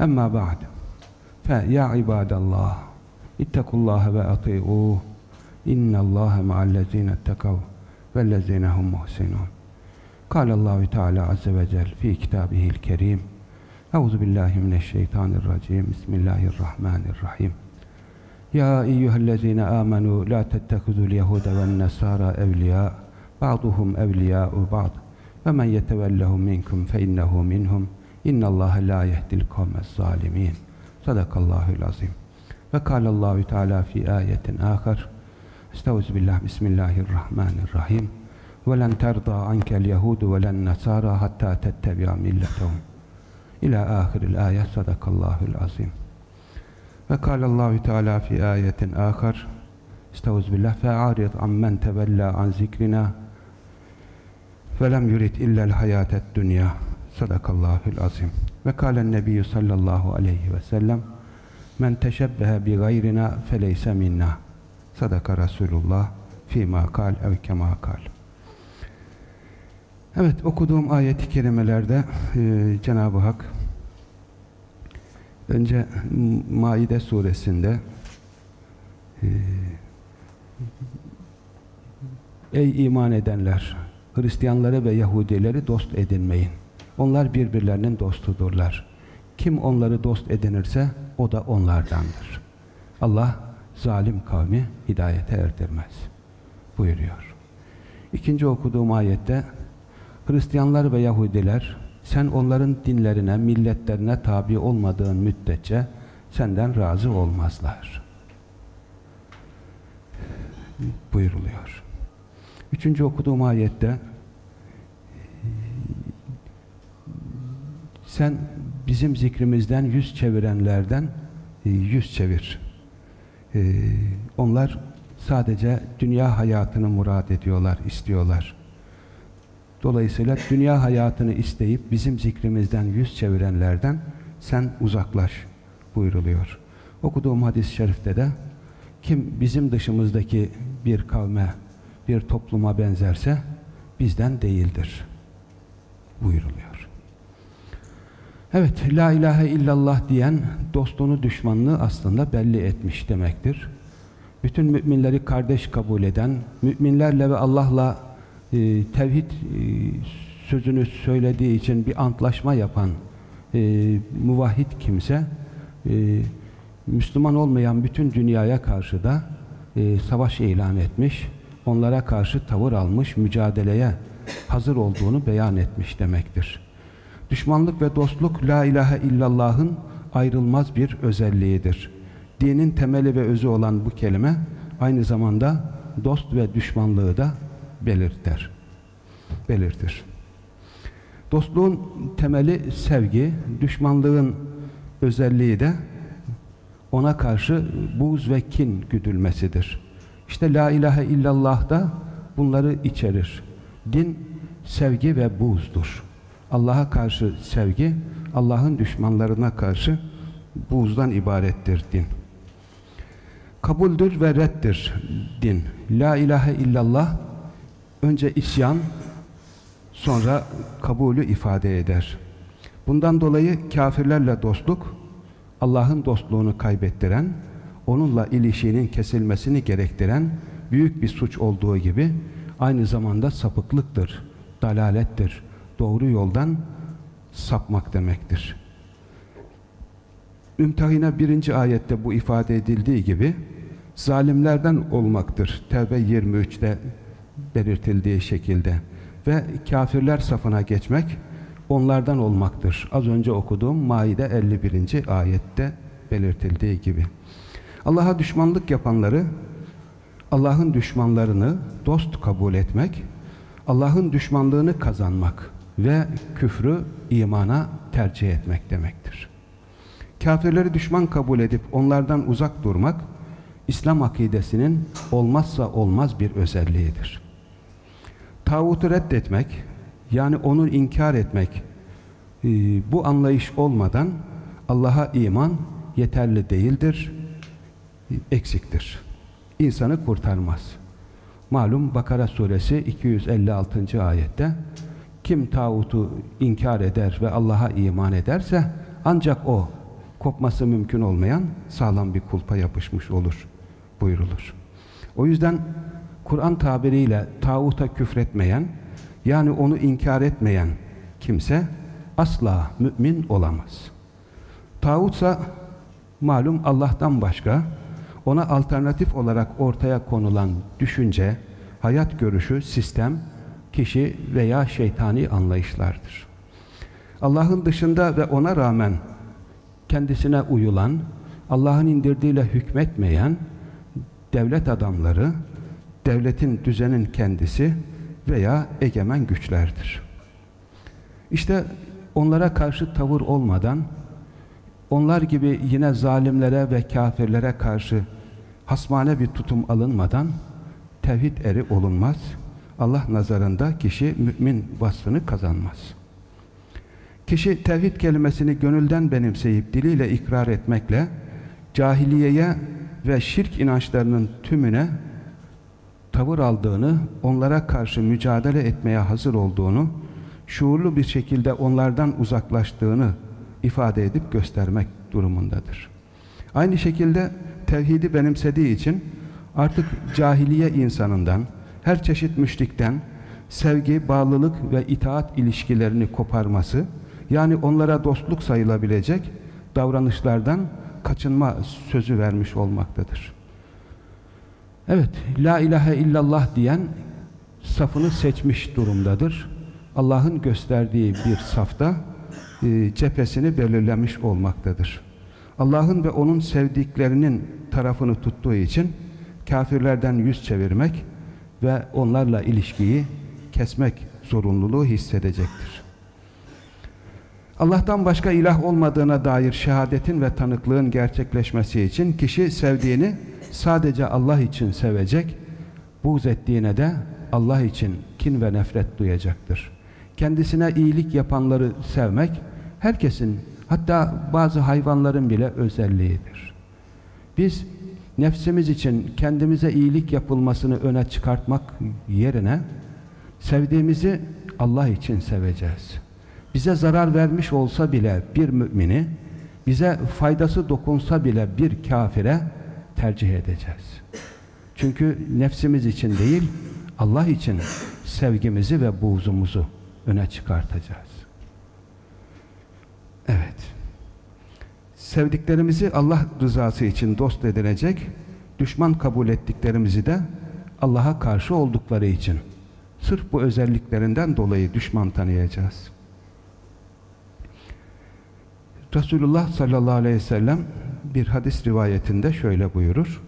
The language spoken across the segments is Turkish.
abduhu ve resuluh. Emma ba'd. Fe ya ibadallah ittakullaha ve ati'uh. İnnallaha ma'allezine ettekav vellezine hum muhsinun. قال الله تعالى عز وجل في كتابه الكريم أعوذ بالله من الشيطان الرجيم بسم الله الرحمن الرحيم يا أيها الذين آمنوا لا تتخذوا اليهود والنصارى أولياء بعضهم أولياء بعض ومن يتولهم منكم فإنه منهم İnnallâhe lâ yehdil kavmez zalimin. Sadakallâhul azim. Ve kâlallâhu teâlâ fî âyetin âkar. Estağfirullah, bismillahirrahmanirrahim. Ve len terda ankel yehudu ve len nesara hattâ tettebi'a milletehum. İlâ âhiril âyet, sadakallâhul azim. Ve kâlallâhu teâlâ fî âyetin âkar. Estağfirullah, fe'ârid ammen tevellâ an zikrina. Ve lem yurid illel hayâtet dünyâ. Sadakallahul azim. Ve kâlen nebiyyü sallallahu aleyhi ve sellem Men teşebbehe bi gayrina feleyse minna. Sadaka Resulullah fîmâ kal ev kemâ kal. Evet okuduğum ayet-i kerimelerde e, Cenab-ı Hak önce Maide suresinde e, Ey iman edenler! Hristiyanları ve Yahudileri dost edinmeyin. Onlar birbirlerinin dostudurlar. Kim onları dost edinirse o da onlardandır. Allah zalim kavmi hidayete erdirmez. Buyuruyor. İkinci okuduğum ayette Hristiyanlar ve Yahudiler sen onların dinlerine, milletlerine tabi olmadığın müddetçe senden razı olmazlar. Buyuruluyor. Üçüncü okuduğum ayette sen bizim zikrimizden yüz çevirenlerden yüz çevir. Onlar sadece dünya hayatını murad ediyorlar, istiyorlar. Dolayısıyla dünya hayatını isteyip bizim zikrimizden yüz çevirenlerden sen uzaklaş buyruluyor. Okuduğum hadis-i şerifte de kim bizim dışımızdaki bir kavme, bir topluma benzerse bizden değildir buyuruluyor. Evet, la ilahe illallah diyen dostunu düşmanını aslında belli etmiş demektir. Bütün müminleri kardeş kabul eden, müminlerle ve Allah'la e, tevhid e, sözünü söylediği için bir antlaşma yapan e, muvahhid kimse e, Müslüman olmayan bütün dünyaya karşı da e, savaş ilan etmiş, onlara karşı tavır almış, mücadeleye hazır olduğunu beyan etmiş demektir. Düşmanlık ve dostluk la ilahe illallah'ın ayrılmaz bir özelliğidir. Dinin temeli ve özü olan bu kelime aynı zamanda dost ve düşmanlığı da belirtir. Belirtir. Dostluğun temeli sevgi, düşmanlığın özelliği de ona karşı buğz ve kin güdülmesidir. İşte la ilahe illallah da bunları içerir. Din sevgi ve buğzdur. Allah'a karşı sevgi, Allah'ın düşmanlarına karşı buğzdan ibarettir din. Kabuldür ve reddir din. La ilahe illallah önce isyan, sonra kabulü ifade eder. Bundan dolayı kafirlerle dostluk, Allah'ın dostluğunu kaybettiren, onunla ilişkinin kesilmesini gerektiren büyük bir suç olduğu gibi aynı zamanda sapıklıktır, dalalettir, doğru yoldan sapmak demektir. Ümtahine birinci ayette bu ifade edildiği gibi zalimlerden olmaktır. Tevbe 23'te belirtildiği şekilde ve kafirler safına geçmek onlardan olmaktır. Az önce okuduğum Maide 51. ayette belirtildiği gibi. Allah'a düşmanlık yapanları Allah'ın düşmanlarını dost kabul etmek, Allah'ın düşmanlığını kazanmak ve küfrü imana tercih etmek demektir. kafirleri düşman kabul edip onlardan uzak durmak, İslam akidesinin olmazsa olmaz bir özelliğidir. Tağutu reddetmek, yani onu inkar etmek, e, bu anlayış olmadan Allah'a iman yeterli değildir, eksiktir. İnsanı kurtarmaz. Malum Bakara suresi 256. ayette kim tağutu inkar eder ve Allah'a iman ederse ancak o kopması mümkün olmayan sağlam bir kulpa yapışmış olur buyurulur. O yüzden Kur'an tabiriyle tağuta küfretmeyen yani onu inkar etmeyen kimse asla mümin olamaz. Tağutsa malum Allah'tan başka ona alternatif olarak ortaya konulan düşünce, hayat görüşü, sistem, kişi veya şeytani anlayışlardır. Allah'ın dışında ve ona rağmen kendisine uyulan, Allah'ın indirdiğiyle hükmetmeyen devlet adamları, devletin düzenin kendisi veya egemen güçlerdir. İşte onlara karşı tavır olmadan, onlar gibi yine zalimlere ve kafirlere karşı hasmane bir tutum alınmadan tevhid eri olunmaz. Allah nazarında kişi mümin vasfını kazanmaz. Kişi tevhid kelimesini gönülden benimseyip diliyle ikrar etmekle cahiliyeye ve şirk inançlarının tümüne tavır aldığını, onlara karşı mücadele etmeye hazır olduğunu, şuurlu bir şekilde onlardan uzaklaştığını ifade edip göstermek durumundadır. Aynı şekilde tevhidi benimsediği için artık cahiliye insanından, her çeşit müşrikten sevgi, bağlılık ve itaat ilişkilerini koparması, yani onlara dostluk sayılabilecek davranışlardan kaçınma sözü vermiş olmaktadır. Evet, La ilahe illallah diyen safını seçmiş durumdadır. Allah'ın gösterdiği bir safta e, cephesini belirlemiş olmaktadır. Allah'ın ve onun sevdiklerinin tarafını tuttuğu için kafirlerden yüz çevirmek ve onlarla ilişkiyi kesmek zorunluluğu hissedecektir. Allah'tan başka ilah olmadığına dair şehadetin ve tanıklığın gerçekleşmesi için kişi sevdiğini sadece Allah için sevecek, buğz ettiğine de Allah için kin ve nefret duyacaktır. Kendisine iyilik yapanları sevmek, herkesin hatta bazı hayvanların bile özelliğidir. Biz nefsimiz için kendimize iyilik yapılmasını öne çıkartmak yerine sevdiğimizi Allah için seveceğiz. Bize zarar vermiş olsa bile bir mümini, bize faydası dokunsa bile bir kafire tercih edeceğiz. Çünkü nefsimiz için değil, Allah için sevgimizi ve buğzumuzu öne çıkartacağız. Evet. Sevdiklerimizi Allah rızası için dost edilecek, düşman kabul ettiklerimizi de Allah'a karşı oldukları için sırf bu özelliklerinden dolayı düşman tanıyacağız. Resulullah sallallahu aleyhi ve sellem bir hadis rivayetinde şöyle buyurur.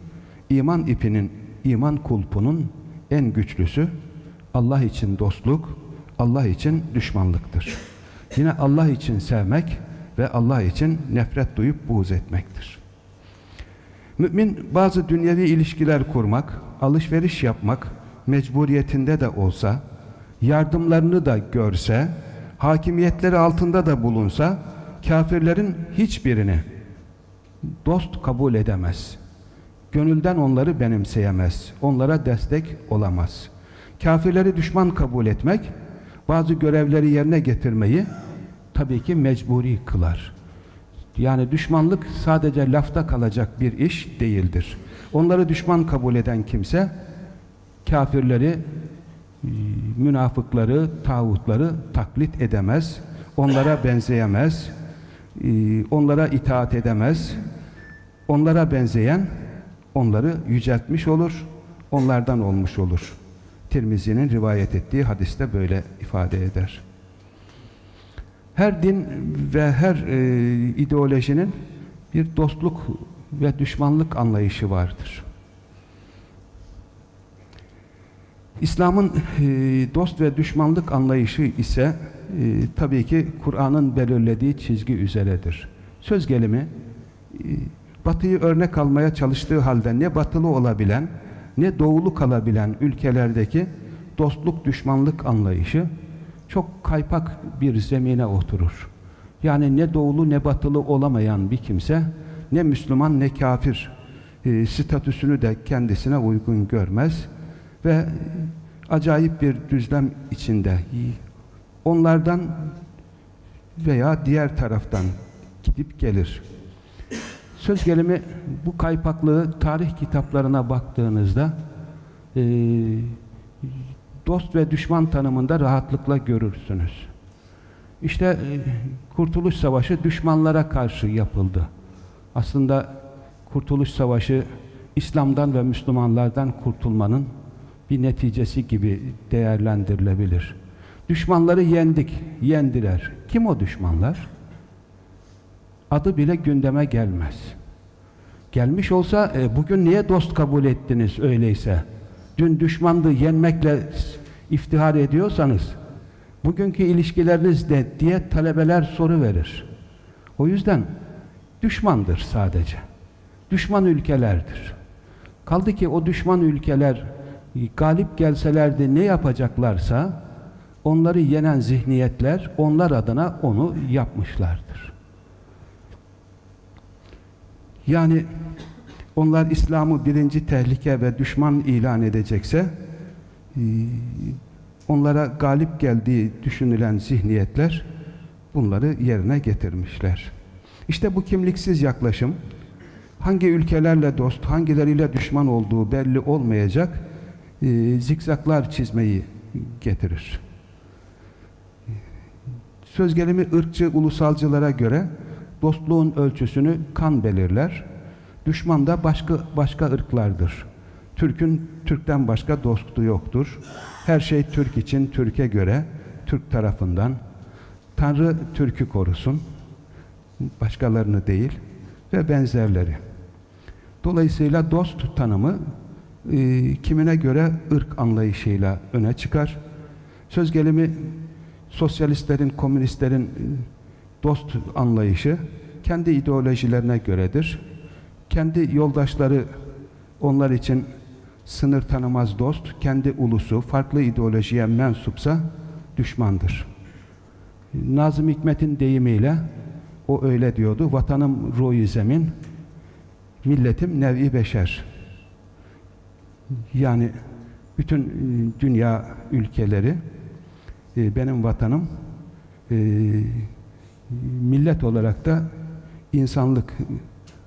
İman ipinin, iman kulpunun en güçlüsü Allah için dostluk, Allah için düşmanlıktır. Yine Allah için sevmek ve Allah için nefret duyup buğz etmektir. Mümin bazı dünyevi ilişkiler kurmak, alışveriş yapmak mecburiyetinde de olsa, yardımlarını da görse, hakimiyetleri altında da bulunsa, kafirlerin hiçbirini dost kabul edemez. Gönülden onları benimseyemez. Onlara destek olamaz. Kafirleri düşman kabul etmek, bazı görevleri yerine getirmeyi tabii ki mecburi kılar. Yani düşmanlık sadece lafta kalacak bir iş değildir. Onları düşman kabul eden kimse kafirleri, münafıkları, tağutları taklit edemez, onlara benzeyemez, onlara itaat edemez. Onlara benzeyen onları yüceltmiş olur, onlardan olmuş olur. Tirmizi'nin rivayet ettiği hadiste böyle ifade eder. Her din ve her e, ideolojinin bir dostluk ve düşmanlık anlayışı vardır. İslam'ın e, dost ve düşmanlık anlayışı ise e, tabii ki Kur'an'ın belirlediği çizgi üzeredir. Söz gelimi Batı'yı örnek almaya çalıştığı halde ne batılı olabilen ne doğulu kalabilen ülkelerdeki dostluk düşmanlık anlayışı çok kaypak bir zemine oturur. Yani ne doğulu ne batılı olamayan bir kimse ne Müslüman ne kafir e, statüsünü de kendisine uygun görmez ve acayip bir düzlem içinde onlardan veya diğer taraftan gidip gelir. Söz gelimi bu kaypaklığı tarih kitaplarına baktığınızda e, dost ve düşman tanımında rahatlıkla görürsünüz. İşte e, Kurtuluş Savaşı düşmanlara karşı yapıldı. Aslında Kurtuluş Savaşı İslam'dan ve Müslümanlardan kurtulmanın bir neticesi gibi değerlendirilebilir. Düşmanları yendik, yendiler. Kim o düşmanlar? Adı bile gündeme gelmez. Gelmiş olsa e, bugün niye dost kabul ettiniz öyleyse? Dün düşmandı yenmekle iftihar ediyorsanız bugünkü ilişkileriniz de diye talebeler soru verir. O yüzden düşmandır sadece. Düşman ülkelerdir. Kaldı ki o düşman ülkeler galip gelselerdi ne yapacaklarsa onları yenen zihniyetler onlar adına onu yapmışlardır. Yani onlar İslam'ı birinci tehlike ve düşman ilan edecekse onlara galip geldiği düşünülen zihniyetler bunları yerine getirmişler. İşte bu kimliksiz yaklaşım hangi ülkelerle dost, hangileriyle düşman olduğu belli olmayacak e, zikzaklar çizmeyi getirir. Söz gelimi ırkçı ulusalcılara göre dostluğun ölçüsünü kan belirler. Düşman da başka başka ırklardır. Türk'ün Türk'ten başka dostu yoktur. Her şey Türk için Türk'e göre, Türk tarafından. Tanrı Türk'ü korusun. Başkalarını değil ve benzerleri. Dolayısıyla dost tanımı e, kimine göre ırk anlayışıyla öne çıkar. Söz gelimi sosyalistlerin, komünistlerin e, dost anlayışı kendi ideolojilerine göredir. Kendi yoldaşları onlar için sınır tanımaz dost, kendi ulusu farklı ideolojiye mensupsa düşmandır. Nazım Hikmet'in deyimiyle o öyle diyordu. Vatanım ruhi zemin, milletim nev'i beşer. Yani bütün e, dünya ülkeleri e, benim vatanım e, millet olarak da insanlık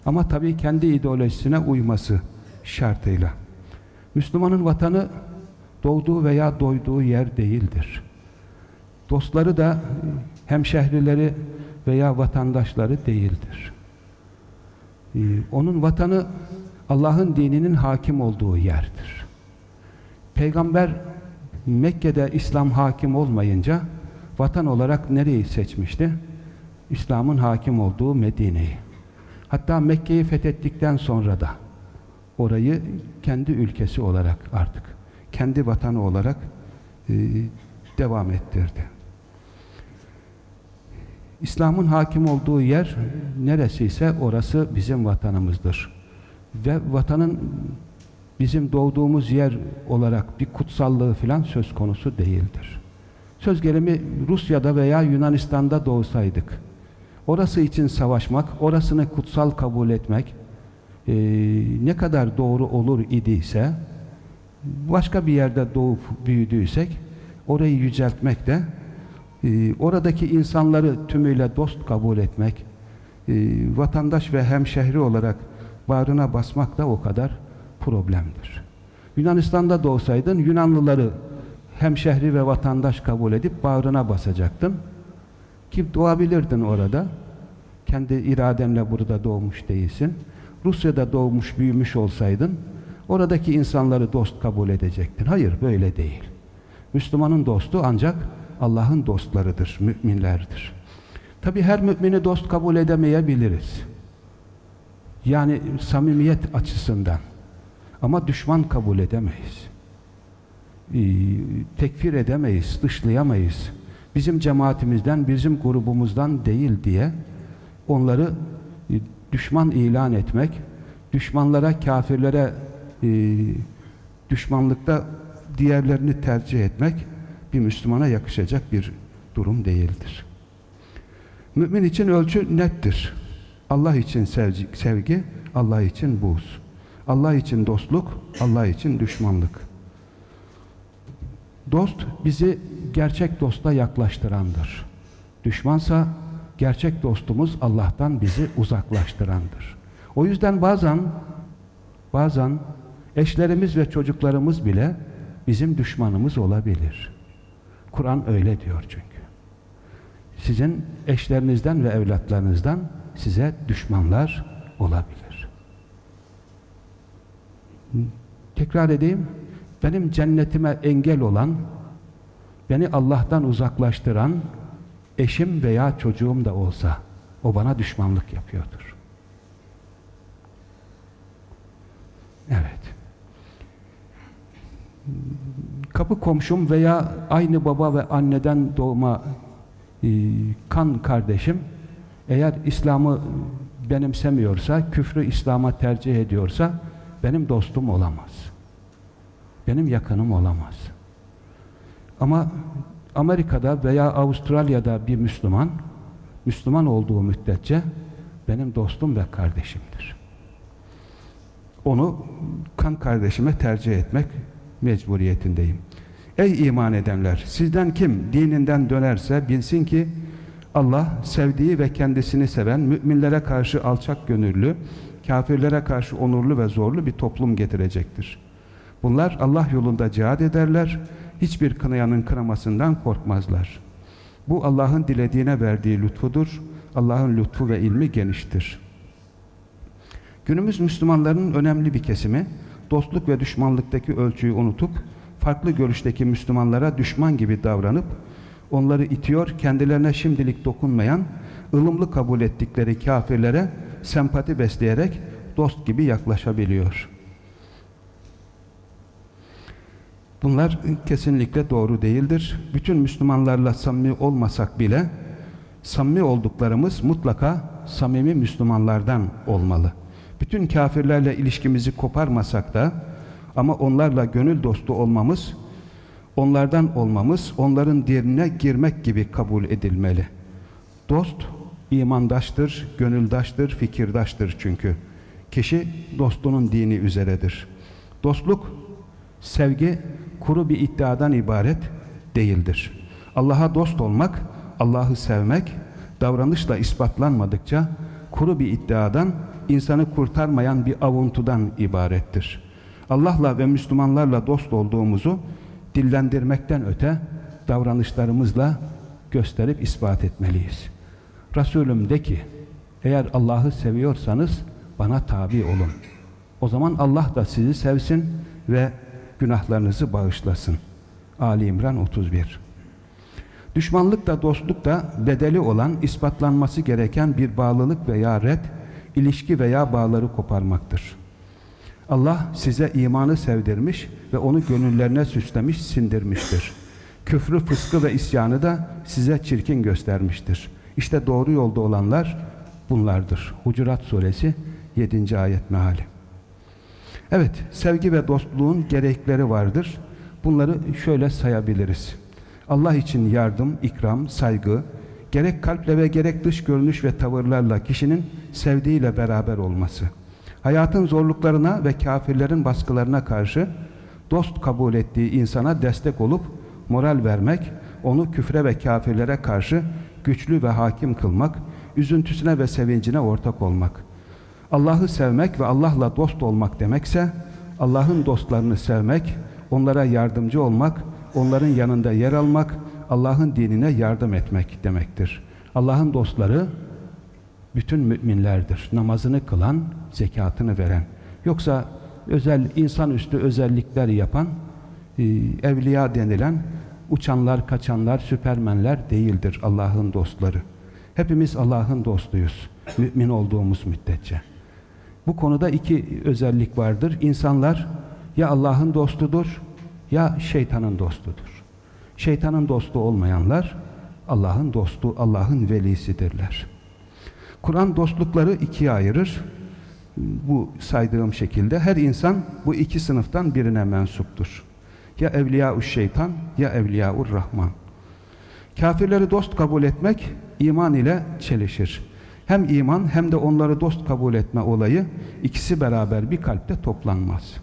ama tabii kendi ideolojisine uyması şartıyla. Müslümanın vatanı doğduğu veya doyduğu yer değildir. Dostları da hemşehrileri veya vatandaşları değildir. Ee, onun vatanı Allah'ın dininin hakim olduğu yerdir. Peygamber Mekke'de İslam hakim olmayınca vatan olarak nereyi seçmişti? İslam'ın hakim olduğu Medine'yi. Hatta Mekke'yi fethettikten sonra da orayı kendi ülkesi olarak artık, kendi vatanı olarak e, devam ettirdi. İslam'ın hakim olduğu yer neresiyse orası bizim vatanımızdır. Ve vatanın bizim doğduğumuz yer olarak bir kutsallığı filan söz konusu değildir. Söz gelimi Rusya'da veya Yunanistan'da doğsaydık, orası için savaşmak, orasını kutsal kabul etmek e, ne kadar doğru olur idiyse, başka bir yerde doğup büyüdüysek, orayı yüceltmek de e, oradaki insanları tümüyle dost kabul etmek, e, vatandaş ve hemşehri olarak bağrına basmak da o kadar problemdir. Yunanistan'da doğsaydın Yunanlıları hemşehri ve vatandaş kabul edip bağrına basacaktın. Ki doğabilirdin orada. Kendi iradenle burada doğmuş değilsin. Rusya'da doğmuş, büyümüş olsaydın oradaki insanları dost kabul edecektin. Hayır, böyle değil. Müslümanın dostu ancak Allah'ın dostlarıdır, müminlerdir. Tabi her mümini dost kabul edemeyebiliriz. Yani samimiyet açısından. Ama düşman kabul edemeyiz. Ee, tekfir edemeyiz, dışlayamayız. Bizim cemaatimizden, bizim grubumuzdan değil diye onları e, düşman ilan etmek, düşmanlara, kafirlere e, düşmanlıkta diğerlerini tercih etmek bir Müslümana yakışacak bir durum değildir. Mümin için ölçü nettir. Allah için sevgi, sevgi Allah için buğz. Allah için dostluk, Allah için düşmanlık. Dost bizi gerçek dosta yaklaştırandır. Düşmansa gerçek dostumuz Allah'tan bizi uzaklaştırandır. O yüzden bazen bazen eşlerimiz ve çocuklarımız bile bizim düşmanımız olabilir. Kur'an öyle diyor çünkü. Sizin eşlerinizden ve evlatlarınızdan size düşmanlar olabilir. Tekrar edeyim. Benim cennetime engel olan, beni Allah'tan uzaklaştıran eşim veya çocuğum da olsa o bana düşmanlık yapıyordur. Evet. Kapı komşum veya aynı baba ve anneden doğma e, kan kardeşim eğer İslam'ı benimsemiyorsa, küfrü İslam'a tercih ediyorsa benim dostum olamaz. Benim yakınım olamaz. Ama Amerika'da veya Avustralya'da bir Müslüman, Müslüman olduğu müddetçe benim dostum ve kardeşimdir. Onu kan kardeşime tercih etmek mecburiyetindeyim. Ey iman edenler! Sizden kim dininden dönerse bilsin ki Allah sevdiği ve kendisini seven, müminlere karşı alçak gönüllü, kafirlere karşı onurlu ve zorlu bir toplum getirecektir. Bunlar Allah yolunda cihad ederler, hiçbir kınayanın kınamasından korkmazlar. Bu Allah'ın dilediğine verdiği lütfudur. Allah'ın lütfu ve ilmi geniştir. Günümüz Müslümanların önemli bir kesimi, dostluk ve düşmanlıktaki ölçüyü unutup, farklı görüşteki Müslümanlara düşman gibi davranıp, onları itiyor, kendilerine şimdilik dokunmayan, ılımlı kabul ettikleri kafirlere sempati besleyerek dost gibi yaklaşabiliyor. Bunlar kesinlikle doğru değildir. Bütün Müslümanlarla samimi olmasak bile samimi olduklarımız mutlaka samimi Müslümanlardan olmalı. Bütün kafirlerle ilişkimizi koparmasak da ama onlarla gönül dostu olmamız, onlardan olmamız, onların dinine girmek gibi kabul edilmeli. Dost, imandaştır, gönüldaştır, fikirdaştır çünkü. Kişi dostunun dini üzeredir. Dostluk, sevgi, kuru bir iddiadan ibaret değildir. Allah'a dost olmak, Allah'ı sevmek, davranışla ispatlanmadıkça kuru bir iddiadan, insanı kurtarmayan bir avuntudan ibarettir. Allah'la ve Müslümanlarla dost olduğumuzu dillendirmekten öte davranışlarımızla gösterip ispat etmeliyiz. Resulüm de ki, eğer Allah'ı seviyorsanız bana tabi olun. O zaman Allah da sizi sevsin ve günahlarınızı bağışlasın. Ali İmran 31 Düşmanlık da dostluk da bedeli olan, ispatlanması gereken bir bağlılık veya red, ilişki veya bağları koparmaktır. Allah size imanı sevdirmiş ve onu gönüllerine süslemiş, sindirmiştir. Küfrü, fıskı ve isyanı da size çirkin göstermiştir. İşte doğru yolda olanlar bunlardır. Hucurat suresi 7. ayet meali. Evet, sevgi ve dostluğun gerekleri vardır. Bunları şöyle sayabiliriz. Allah için yardım, ikram, saygı, gerek kalple ve gerek dış görünüş ve tavırlarla kişinin sevdiğiyle beraber olması. Hayatın zorluklarına ve kafirlerin baskılarına karşı dost kabul ettiği insana destek olup moral vermek, onu küfre ve kafirlere karşı güçlü ve hakim kılmak, üzüntüsüne ve sevincine ortak olmak. Allah'ı sevmek ve Allah'la dost olmak demekse, Allah'ın dostlarını sevmek, onlara yardımcı olmak, onların yanında yer almak, Allah'ın dinine yardım etmek demektir. Allah'ın dostları bütün müminlerdir. Namazını kılan, zekatını veren. Yoksa özel insanüstü özellikler yapan, e, evliya denilen uçanlar, kaçanlar, süpermenler değildir Allah'ın dostları. Hepimiz Allah'ın dostuyuz. Mümin olduğumuz müddetçe. Bu konuda iki özellik vardır. İnsanlar ya Allah'ın dostudur ya şeytanın dostudur. Şeytanın dostu olmayanlar Allah'ın dostu, Allah'ın velisidirler. Kur'an dostlukları ikiye ayırır. Bu saydığım şekilde her insan bu iki sınıftan birine mensuptur. Ya evliya şeytan ya evliya rahman. Kafirleri dost kabul etmek iman ile çelişir. Hem iman hem de onları dost kabul etme olayı ikisi beraber bir kalpte toplanmaz.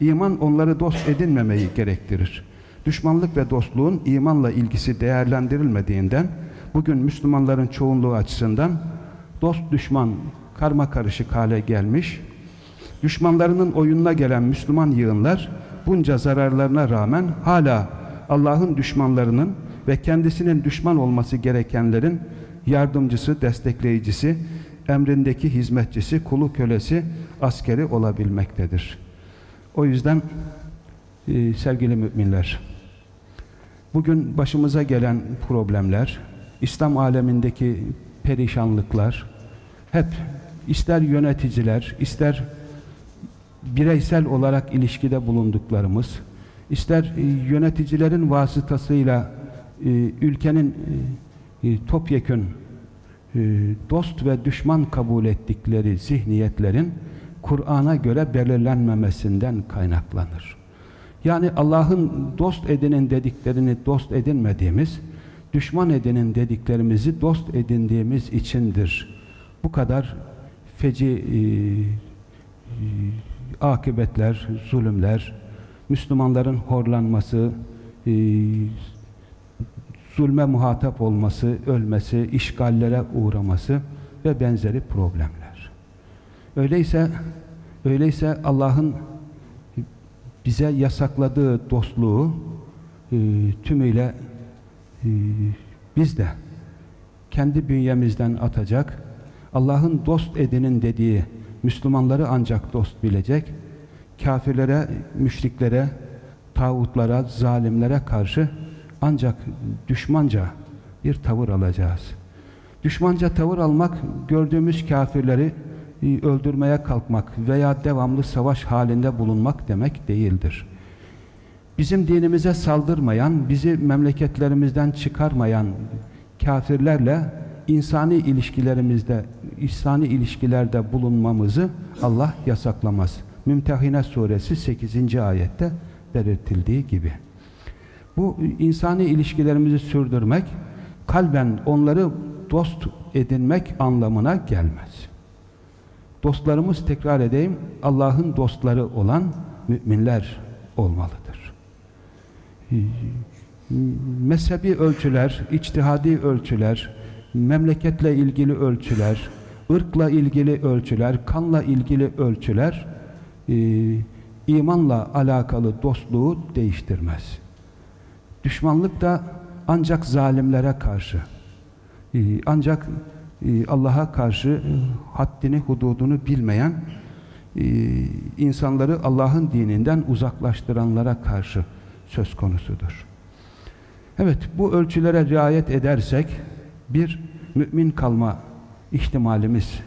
İman onları dost edinmemeyi gerektirir. Düşmanlık ve dostluğun imanla ilgisi değerlendirilmediğinden bugün Müslümanların çoğunluğu açısından dost düşman karma karışık hale gelmiş. Düşmanlarının oyununa gelen Müslüman yığınlar bunca zararlarına rağmen hala Allah'ın düşmanlarının ve kendisinin düşman olması gerekenlerin yardımcısı, destekleyicisi, emrindeki hizmetçisi, kulu kölesi, askeri olabilmektedir. O yüzden e, sevgili müminler, bugün başımıza gelen problemler, İslam alemindeki perişanlıklar, hep ister yöneticiler, ister bireysel olarak ilişkide bulunduklarımız, ister e, yöneticilerin vasıtasıyla e, ülkenin e, topyekün dost ve düşman kabul ettikleri zihniyetlerin Kur'an'a göre belirlenmemesinden kaynaklanır. Yani Allah'ın dost edinin dediklerini dost edinmediğimiz, düşman edinin dediklerimizi dost edindiğimiz içindir. Bu kadar feci e, e, akıbetler, zulümler, Müslümanların horlanması, e, zulme muhatap olması, ölmesi, işgallere uğraması ve benzeri problemler. Öyleyse öyleyse Allah'ın bize yasakladığı dostluğu e, tümüyle e, biz de kendi bünyemizden atacak, Allah'ın dost edinin dediği Müslümanları ancak dost bilecek, kafirlere, müşriklere, tağutlara, zalimlere karşı ancak düşmanca bir tavır alacağız. Düşmanca tavır almak, gördüğümüz kafirleri e, öldürmeye kalkmak veya devamlı savaş halinde bulunmak demek değildir. Bizim dinimize saldırmayan, bizi memleketlerimizden çıkarmayan kafirlerle insani ilişkilerimizde, insani ilişkilerde bulunmamızı Allah yasaklamaz. Mümtehine suresi 8. ayette belirtildiği gibi. Bu insani ilişkilerimizi sürdürmek, kalben onları dost edinmek anlamına gelmez. Dostlarımız tekrar edeyim, Allah'ın dostları olan müminler olmalıdır. Mezhebi ölçüler, içtihadi ölçüler, memleketle ilgili ölçüler, ırkla ilgili ölçüler, kanla ilgili ölçüler, imanla alakalı dostluğu değiştirmez. Düşmanlık da ancak zalimlere karşı, e, ancak e, Allah'a karşı e, haddini, hududunu bilmeyen insanları Allah'ın dininden uzaklaştıranlara karşı söz konusudur. Evet, bu ölçülere riayet edersek bir mümin kalma ihtimalimiz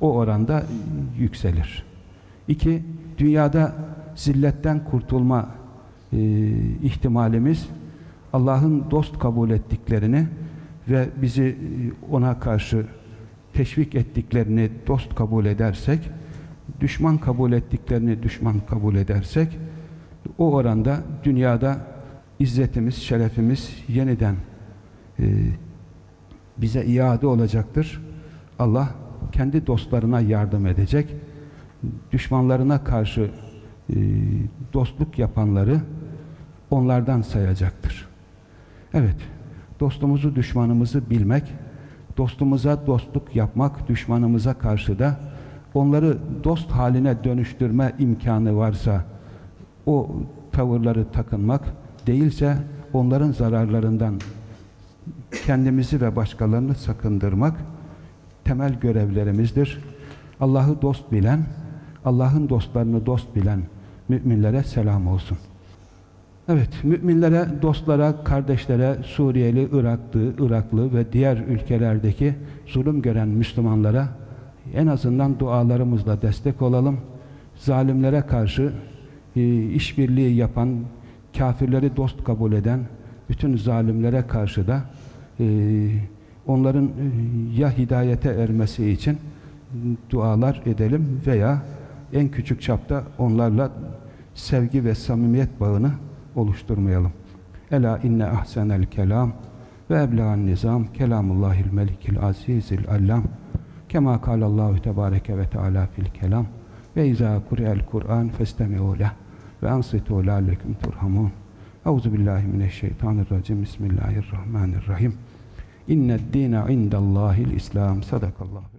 o oranda yükselir. İki, dünyada zilletten kurtulma e, ihtimalimiz Allah'ın dost kabul ettiklerini ve bizi e, ona karşı teşvik ettiklerini dost kabul edersek, düşman kabul ettiklerini düşman kabul edersek, o oranda dünyada izzetimiz, şerefimiz yeniden e, bize iade olacaktır. Allah kendi dostlarına yardım edecek. Düşmanlarına karşı e, dostluk yapanları onlardan sayacaktır. Evet, dostumuzu, düşmanımızı bilmek, dostumuza dostluk yapmak, düşmanımıza karşı da onları dost haline dönüştürme imkanı varsa o tavırları takınmak, değilse onların zararlarından kendimizi ve başkalarını sakındırmak temel görevlerimizdir. Allah'ı dost bilen, Allah'ın dostlarını dost bilen müminlere selam olsun. Evet, müminlere, dostlara, kardeşlere, Suriyeli, Iraklı, Iraklı ve diğer ülkelerdeki zulüm gören Müslümanlara en azından dualarımızla destek olalım. Zalimlere karşı e, işbirliği yapan, kafirleri dost kabul eden bütün zalimlere karşı da e, onların e, ya hidayete ermesi için dualar edelim veya en küçük çapta onlarla sevgi ve samimiyet bağını oluşturmayalım. Ela inne ahsenel kelam ve ebla'n nizam kelamullahil melikil azizil allam kema kalallahu tebareke ve teala fil kelam ve izâ kuri'el Kur'an festemi'û leh ve ansitû lâllekum turhamun. Euzu billahi mineşşeytanirracim. Bismillahirrahmanirrahim. İnned dîne indallâhil İslam. Sadakallahu